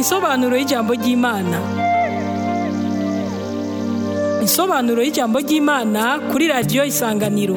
insobanuro y'ijambo ry'imana insobanuro y'ijambo ry'imana kuri radiyo isanganiro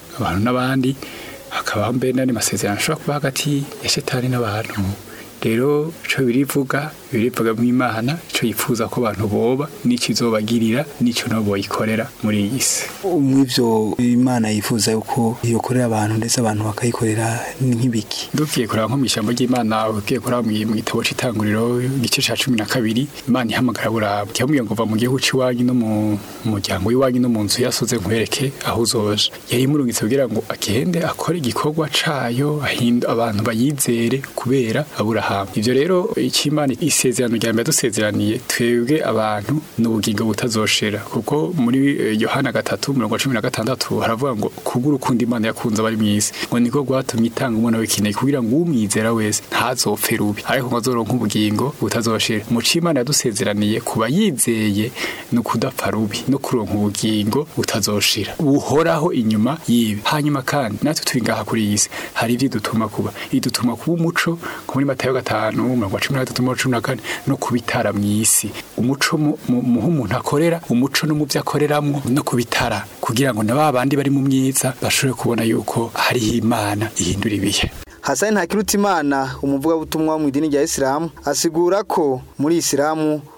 abantu n'abandi hakaba mbere n'andi masezerano ashobora kuba hagati ya shetani n'abantu rero ico birivuga birivuga mu imana ico yifuza ko abantu boba n'ico izobagirira nicyo no boyikorera muri iyi si mwivyo imana yifuza yuko yokorera abantu ndetse abantu bakayikorera nk'ibiki dukiye kuraba nko mu ijambo ry'imana ukiye kuraba mu gitabo c'itanguriro igice cya cumi na kabiri imana ihamagara burabu yamubwiye ngo mu gihugu c'iwanyu no mu muryango w'iwanyu no mu nzu yasoze nkwereke aho uzoje yari imurungitse kugira ngo agende akore igikorwa cayo abantu bayizere kubera aburahamu abantu ibyo rero icy'imana isezerano rya mbere dusezeraniye twebwe abantu n'ubugingo butazoshera kuko muri eh, yohana gatatu mirongo cumi na gatandatu haravuga ngo kubw'urukundo imana yakunze abari mu isi ngo niko rwatumye itanga umwana w'ikinege kugira ngo umwizera wese ntazopfe rubi ariko ngo azoronke ubugingo butazoshera mu cy'imana yadusezeraniye kuba yizeye ni ukudapfa rubi no kuronka ubugingo butazoshira buhoraho inyuma yiwe hanyuma kandi natwe turi ngaha kuri iyi si hari ibyidutuma kuba idutuma kuba umuco muri matayo gatanu mirongo cumi na gatatu mirongo cumi na kane no ku mu isi umuco muho umuntu akorera umuco no mu byo akoreramo no ku kugira ngo na ba bandi bari mu myiza bashobore kubona yuko hariho imana ihindura ibihe Hassan Ntakirutimana umuvugabutumwa wo mu idini rya Islam asigura ko muri isilamu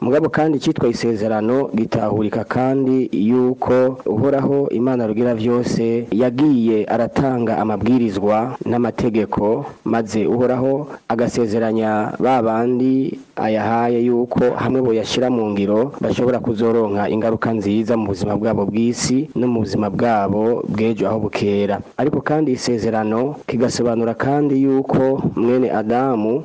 mugabo kandi icyitwa isezerano gitahurika kandi yuko uhoraho imana rugira byose yagiye aratanga amabwirizwa n'amategeko maze uhoraho agasezeranya ba bandi ayahaye yuko hamwe boyashyira mu ngiro bashobora kuzoronka ingaruka nziza mu buzima bwabo bw'isi no mu buzima bwabo bw'ejo aho bukera ariko kandi isezerano kigasobanura kandi yuko mwene adamu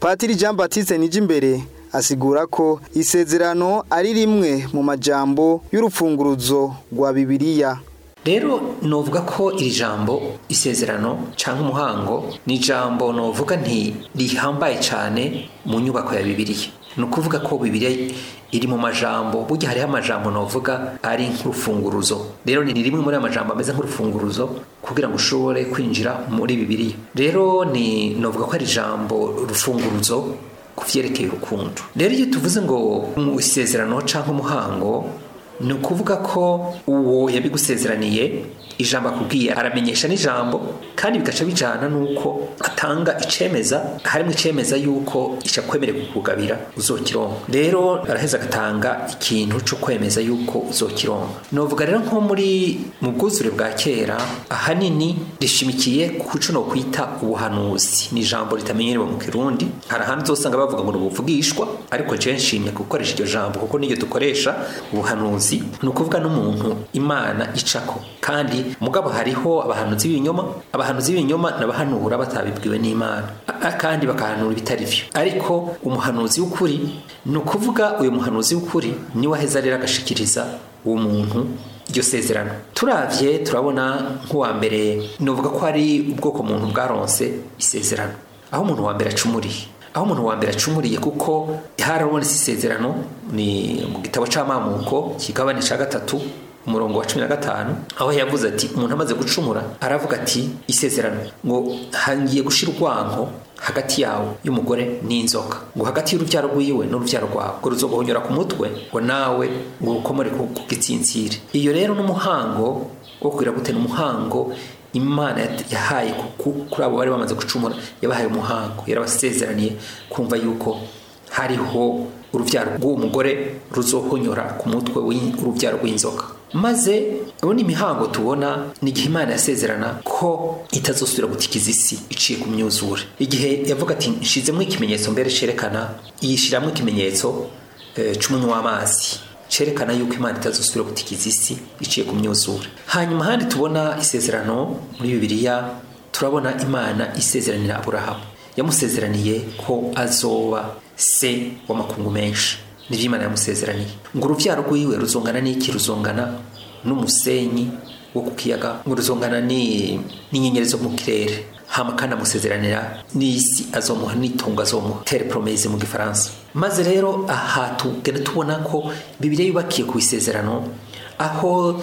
patiri jean batiste nijyimbere asigura ko isezerano ari rimwe mu majyambo y'urupfunguruzo rwa bibiliya rero novuga ko iri jambo isezerano cyangwa umuhango ni ijambo novuga nti rihambaye cyane mu nyubako ya bibiliya ni ukuvuga ko bibiliya iri mu majambo burya hariho amajambo novuga ari nk'urufunguruzo rero ni rimwe muri amajambo ameze nk'urufunguruzo kugira ngo ushobore kwinjira muri bibiliya rero ni novuga ko ari ijambo rufunguruzo ku byerekeye urukundo rero iyo tuvuze ngo mu isezerano cyangwa umuhango ni ukuvuga ko uwo yabigusezeraniye ijambo akubwiye aramenyesha n'ijambo kandi bigaca bijyana n'uko atanga icemeza harimo icemeza y'uko icyakwemereye kugabira uzokironka rero araheza agatanga ikintu cyo kwemeza y'uko uzokironka novuga rero nko muri mu bwuzure bwa kera ahanini rishimikiye ku no kwita ubuhanuzi ni ijambo ritamenyerewe mu kirundi hari ahantu usanga bavuga ngo ni ubuvugishwa ariko jewe nshimye gukoresha iryo jambo kuko niryo dukoresha ubuhanuzi ni ukuvuga n'umuntu imana icako kandi mugabo hariho abahanuzi b'ibinyoma abahanuzi b'ibinyoma n'abahanura batabibwiwe n'Imana kandi bakahanura ibitari byo ariko umuhanuzi w'ukuri ni ukuvuga uyu muhanuzi w'ukuri niwe aheza rero agashikiriza uwo muntu iryo sezerano turavye turabona nk'uwa mbere novuga ko ari ubwoko muntu bwaronse isezerano aho umuntu wa mbere acumuriye aho umuntu wa mbere acumuriye kuko harabonetse isezerano ni mu gitabo c'amamuko kigabane ca gatatu umurongo wa cumi na gatanu aho yavuze ati umuntu amaze gucumura aravuga ati isezerano ngo hangiye gushira urwango hagati yawe y'umugore n'inzoka ngo hagati y'urubyaro rwiwe n'urubyaro rwawe ngo ruzoguhonyora ku mutwe ngo nawe ngo ukomore ku gitsintsire iyo rero n'umuhango wo kugira gute n'umuhango imana yahaye kuri abo bari bamaze gucumura yabahaye umuhango yarabasezeraniye kumva yuko hariho urubyaro rw'uwo mugore ruzohonyora ku mutwe w'urubyaro rw'inzoka maze ni imihango tubona ni igihe imana yasezerana ko itazosubira gutikiza isi iciye ku myuzure igihe yavuga ati nshizemo ikimenyetso mbere cyerekana yishyiramo ikimenyetso eh, cy'umunywa w'amazi cyerekana yuko imana itazosubira gutikiza isi iciye ku myuzure hanyuma ahandi tubona isezerano muri bibiliya turabona imana isezeranira aburahamu yamusezeraniye ko azoba se w'amakungu menshi nibyo imana yamusezeraniye ngo urubyaro rw'iwe ruzongana n'iki ruzongana n'umusenyi wo ku kiyaga ngo ruzongana n'inyenyeri zo mu kirere hama kandi amusezeranira n'isi azomuha n'itungo azomuha tere mu gifaransa maze rero aha tugenda tubona ko bibiriya yubakiye ku isezerano aho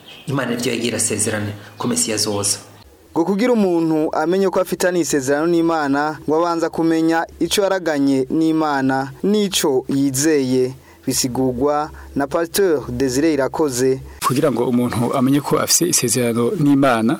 imana nibyo yagira asezerane ko mesiya azoza ngo kugira umuntu amenye ko afitanye isezerano n'imana ngo abanza kumenya icyo yaraganye n'imana n'icyo yizeye bisigurwa na Pasteur Desire Irakoze kugira ngo umuntu amenye ko afise isezerano n'Imana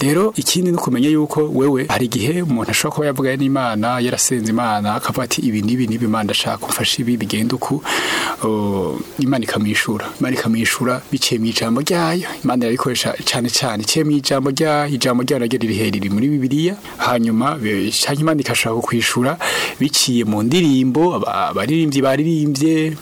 rero ikindi ni ukumenya yuko wewe hari igihe umuntu ashobora kuba yavugaye n'imana yarasenze imana akavuga ati ibi n'ibi n'ibi imana ashaka umfashe ibi bigenda uku imana ikamwishura imana ikamwishura biciye mu ijambo ryayo imana irabikoresha cyane cyane iciye mu ijambo ryayo ijambo ryayo naryo ririhe muri bibiliya hanyuma hanyuma ikashaka kwishura biciye mu ndirimbo abaririmbyi baririmbye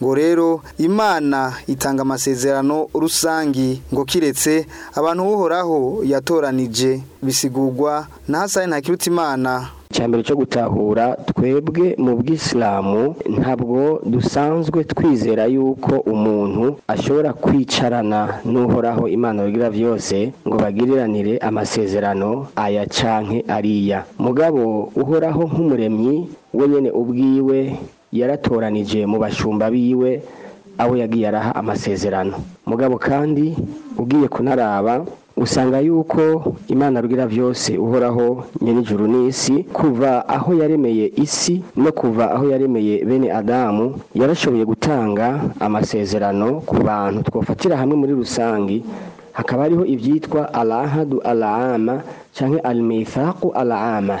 ngo rero imana itanga amasezerano rusange ngo kiretse abantu uhoraho yatoranije bisigurwa na hasani ntakirutse imana cyambere cyo gutahura twebwe mu bw'isilamu ntabwo dusanzwe twizera yuko umuntu ashobora kwicarana n'uhoraho imana bigira byose ngo bagiriranire amasezerano aya canke ariya mugabo uhoraho nk'umuremyi wenyine ubwiwe yaratoranije mu bashumba biwe aho yagiye araha amasezerano mugabo kandi ugiye kunaraba usanga yuko imana rubwira byose uhoraho nyirijuru n'isi kuva aho yaremeye isi no kuva aho yaremeye bene adamu yarashoboye gutanga amasezerano ku bantu twafatira hamwe muri rusange hakaba hariho ibyitwa alahadu alahama cyangwa alimitaku alahama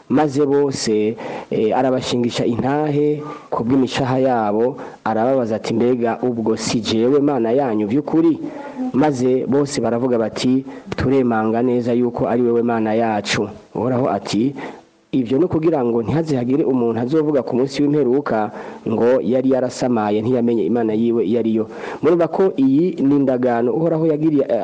maze bose eh, arabashingisha intahe ku bw'imishaha yabo arababaza ati mbega ubwo si jewe mana yanyu by'ukuri maze bose baravuga bati turemanga neza yuko ari wewe mana yacu uhoraho ati ibyo no kugira ngo ntihazihagire umuntu azovuga ku munsi w'imperuka ngo yari yarasamaye ntiyamenye imana yiwe iyo ari yo murumva ko iyi ni indagano uhoraho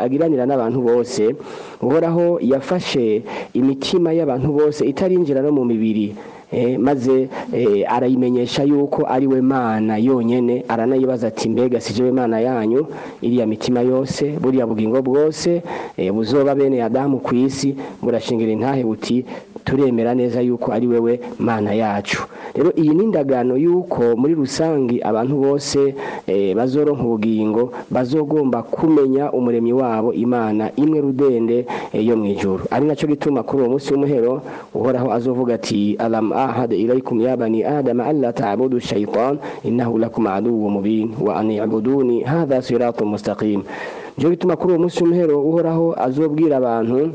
agiranira n'abantu bose uhoraho yafashe imitima y'abantu bose itarinjira no mu mibiri eh, maze eh, arayimenyesha yuko ari we mana yonyine aranayibaza ati mbega si we mana yanyu iriya mitima yose buriya bugingo bwose eh, buzoba bene adamu ku isi burashingira intahe buti turemera neza yuko ari wewe mana yacu rero iyi ni indagano yuko muri rusange abantu bose eh, bazoronka ubugingo bazogomba kumenya umuremyi wabo imana imwe rudende eh, yo mu ijoro ari nacyo gituma kuri uwo munsi w'umuhero uhoraho azovuga ati alamu ahade irayikumu yabani adama alla shayitani innahu lakum aduwwu mubin wa an yabuduni hadha nicyo gituma kuri uwo munsi w'umuhero uhoraho azobwira abantu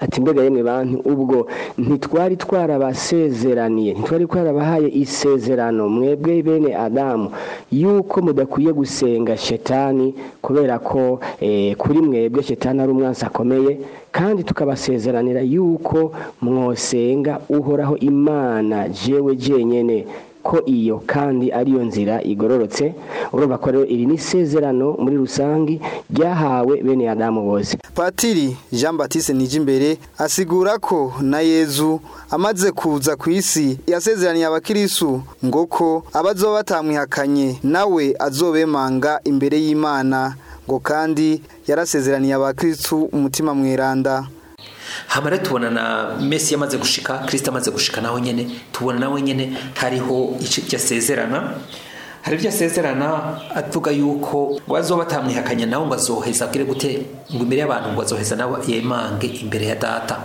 ati mbega yemwe bantu ubwo ntitwari twarabasezeraniye ntitwari twarabahaye isezerano mwebwe bene adamu yuko mudakwiye gusenga shetani kubera ko eh, kuri mwebwe shetani ari umwansi akomeye kandi tukabasezeranira yuko mwosenga uhoraho imana jewe jenyine ko iyo kandi ariyo nzira igororotse urumva ko rero iri ni isezerano muri rusange ryahawe bene adamu bose patiri jean batiste nijimbere asigura ko na yezu amaze kuza ku isi yasezeraniye abakirisu ngo ko abazoba batamwihakanye nawe azobemanga imbere y'imana ngo kandi yarasezeraniye abakirisu umutima mweranda hama tubona na Messi yamaze gushika Kristo amaze gushika naho nyene tubona nawe nyene hariho icyo asezerana hari ibyo asezerana atuga yuko bazoba batamwihakanye nawe ngo azoheza abwire gute ngo imbere y'abantu ngo azoheza nawe yemange imbere ya data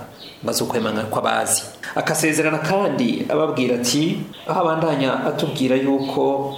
ngo azokwemanga ko abazi akasezerana kandi ababwira ati aho abandanya atubwira yuko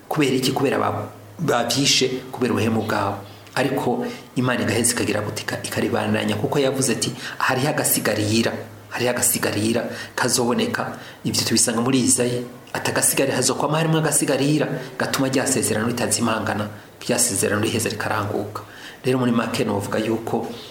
kubera iki kubera babyishe kubera ubuhemu bwabo ariko imana igaheza ikagira butika ikaribananya kuko yavuze ati hariho agasigarira hariho agasigarira kazoboneka ibyo tubisanga muri izayi atagasigari hazokwama harimo agasigarira gatuma rya sezerano ritazimangana rya sezerano riheza rikaranguka rero muri make novuga yuko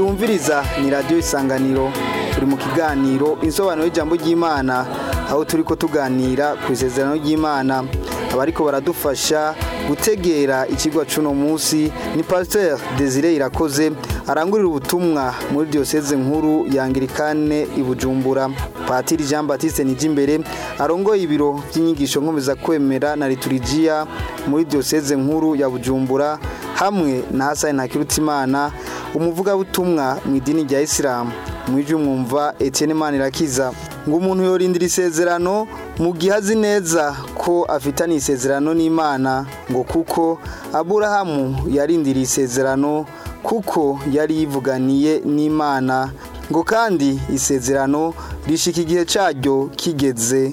mwumviriza ni radiyo isanganiro turi mu kiganiro insobanuro y'ijambo ry'imana aho turi ko tuganira ku isezerano ry'imana abariko baradufasha gutegera ikigo cuno munsi ni pasteur Desire Irakoze arangurira ubutumwa muri diyoseze nkuru ya i Bujumbura Patiri Jean Baptiste Nijimbere arongoye ibiro by'inyigisho nkomeza kwemera na liturgia muri diyoseze nkuru ya Bujumbura hamwe na hasani ntakirutimana umuvugabutumwa mu idini rya isilamu mw'ijwi mwumva Etienne irakiza ngo umuntu yorindira isezerano mu gihe azi neza ko afitanye isezerano n'imana ngo kuko aburahamu yarindiriye isezerano kuko yari yivuganiye n'imana ngo kandi isezerano rishika igihe cyaryo kigeze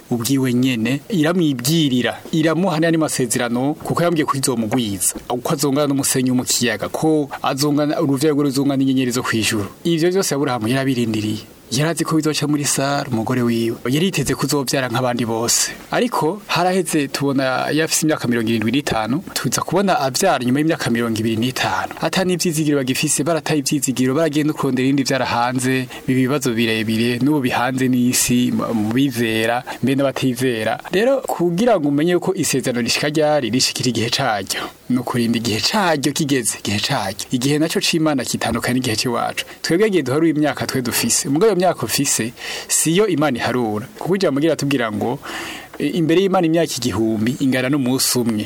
ubwiwe nyine iramwibwirira iramuha n'andi masezerano kuko yambwiye ko izomugwiza uko azongana n'umusenyi wo mu kiyaga ko azongana uruvyaro rw'uruzungana n'inyenyeri zo ku ijuru ivyo byose aburahamu yarabirindiriye yarazi ko bizoca muri sare umugore wiwe yari yiteze kuzobyara nk'abandi bose ariko haraheze tubona yafise imyaka mirongo irindwi n'itanu tuza kubona abyara nyuma y'imyaka mirongo ibiri n'itanu atari n'ibyizigiro bagifise barataye ibyizigiro baragenda kurondera ibindi byara hanze ibibazo birebire n'ubu bihanze n'isi mu bizera mbe n'abatizera rero kugira ngo umenye ko isezerano rishika ryari rishikira igihe caryo no kurinda igihe caryo kigeze igihe caryo igihe naco c'imana kitandukanye n'igihe c'iwacu twebwe gihe duharuye imyaka twe dufise mugabo imyaka ufise siyo imana iharura kuko ujya mugira atubwira ngo imbere y'imana imyaka igihumbi ingana n'umunsi umwe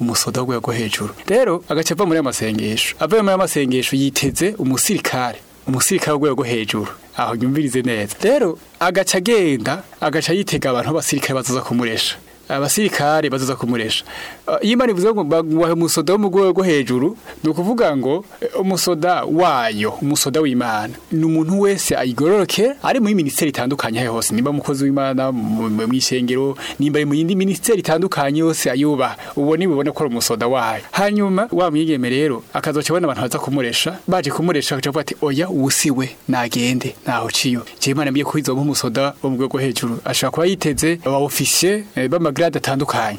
umusoda wo hejuru rero agacepa muri amasengesho avuye muri amasengesho yiteze umusirikare umusirikare w'urwego hejuru aho nyumvirize neza rero agaca agenda agaca yitega abantu b'abasirikare bazaza kumuresha abasirikare bazoza kumuresha uh, yimba nivuze ngo baguhe umusoda w'umugore rwo hejuru ni ukuvuga ngo eh, umusoda wayo umusoda w'imana ni umuntu wese ayigororoke ari muri minisiteri itandukanye aho hose nimba umukozi w'imana mu isengero nimba ari mu yindi minisiteri itandukanye yose ayuba uwo ni bubone ko ari umusoda wayo hanyuma wa mwigeme rero akazoca abona abantu baza kumuresha baje kumuresha akavuga ati oya usiwe nagende ntaho ciyo jewe imana mbwiye ko umusoda wo rwo hejuru ashobora kuba yiteze aba ofisiye eh, b'amagara atandukanye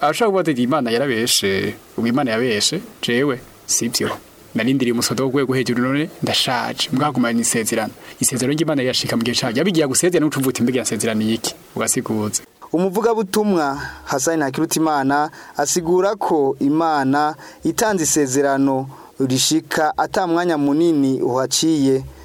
arashobora kuba atari imana yarabeshe ubu imana yabeshe jewe si byo narindiriye umusodo w'urwego hejuru none ndashaje mwagumanye isezerano isezerano ry'imana yashika mu gihe cyaje abigiye gusezerana ucumvuta imbigira nsezerano iki ugasigaza umuvugabutumwa Hassan Ntakirutimana asigura ko Imana itanze isezerano rishika atamwanya munini uhaciye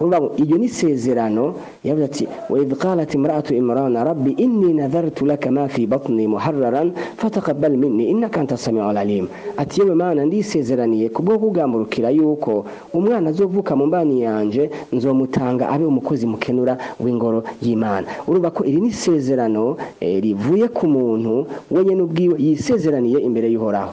urumva ngo iryo ni isezerano yavuze ati وإذ قالت امرأة إمران ربي إني نذرت لك ما في بطني محررا فتقبل مني إنك أنت السميع العليم أتيوم ما أنا ndisezeraniye kubwo kugambukira yuko umwana azovuka mu mbani yanje nzomutanga abe umukozi mukenura w'ingoro y'Imana urumva ko iri ni isezerano isezerano eh, rivuye ku muntu wenyine ubwiwe yisezeraniye imbere y'uhoraho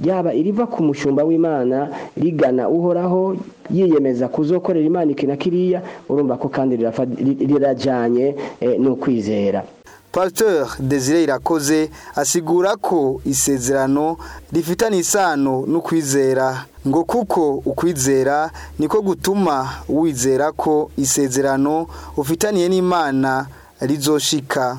ryaba iriva ku mushumba w'imana rigana uhoraho aho yiyemeza kuzokorera imana iki na kiriya urumva ko kandi rirajyanye eh, n'ukwizera pasteur desire irakoze asigura ko isezerano rifitanye isano no kwizera ngo kuko ukwizera niko gutuma wizera ko isezerano ufitaniye n'imana rizoshika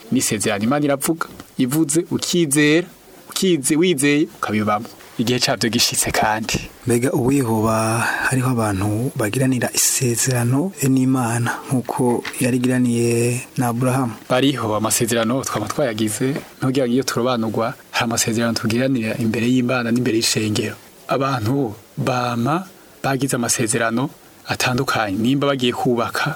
n'isezerano imana iravuga ivuze ukizera ukize wizeye ukabibamwo igihe cyabyo gishyitse kandi mbega uwihuba hariho abantu bagiranira isezerano n'imana nk'uko yarigiraniye na aburahamu bariho amasezerano twaba twayagize ntugira ngo iyo turobanurwa hari amasezerano tugiranira imbere y'imana n'imbere y'ishengero abantu bama bagize amasezerano atandukanye nimba bagiye kubaka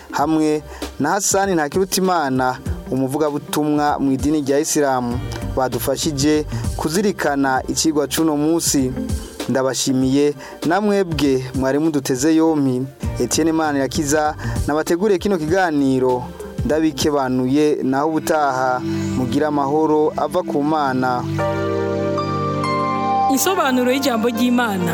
hamwe na hasani ntakirutimana umuvugabutumwa mu idini rya isilamu badufashije kuzirikana ikigwa cy'uno munsi ndabashimiye namwebwe mwari muduteze yompi Etienne Manirakiza nabateguriye kino kiganiro ndabikebanuye naho ubutaha mugira amahoro ava ku mana Isobanuro y'ijambo ry'imana